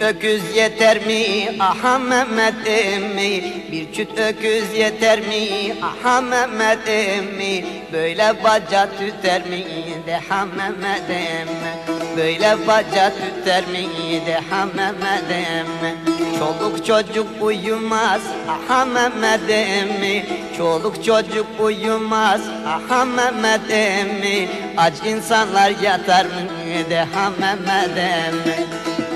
öküz yeter mi? Aha Mehmet'im mi Bir çüt öküz yeter mi? Aha Mehmet'im mi Böyle baca tüter mi? De ha Mehmet'im Böyle baca tüter mi? De ha Mehmet'im Çoluk çocuk uyumaz. Aha Mehmet'im mi Çoluk çocuk uyumaz. Aha Mehmet'im mi Aç insanlar yatar mı? De ha Mehmet'im mi Bu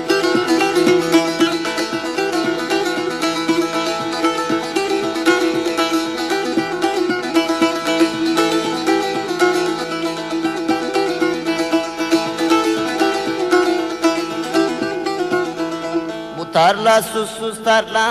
tarla susuz tarla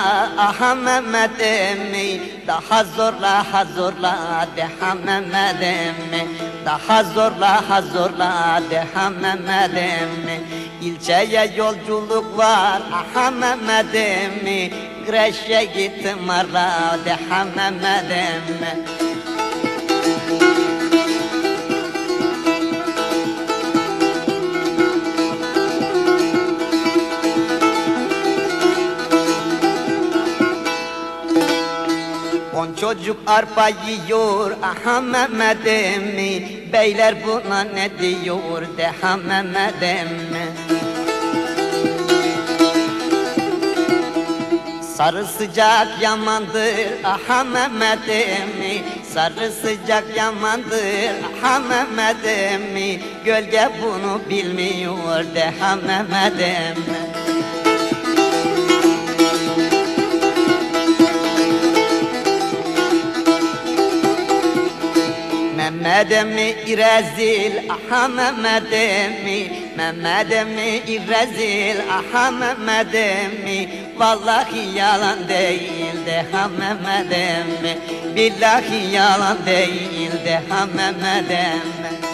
aha Mehmet emmi Daha zorla ha zorla de ha Mehmet emmi Daha zorla ha zorla de ha Mehmet emmi İlçeye yolculuk var. Aha Mehmet emmi Greşe gittim arla de ha On çocuk arpa yiyor aha Mehmet emmi. Beyler buna ne diyor de ha Mehmet emmi. Sarı sıcak yamandır aha Mehmet emmi. Sarı sıcak yamandır aha Mehmet emmi. Gölge bunu bilmiyor de ha Mehmet emmi Mehmet'imi irezil aha Mehmet'imi. Mehmet'imi irezil aha Mehmet'imi. Vallahi yalan değil de ha Mehmet'imi. Billahi yalan değil de ha Mehmet'imi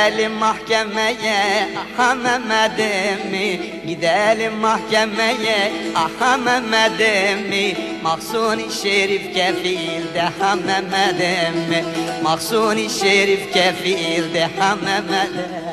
Gidelim mahkemeye aha Mehmet'imi Gidelim mahkemeye aha Mehmet'imi Mahsuni Şerif kefil de ha Mehmet'imi Mahsuni Şerif kefil de ha Mehmet'imi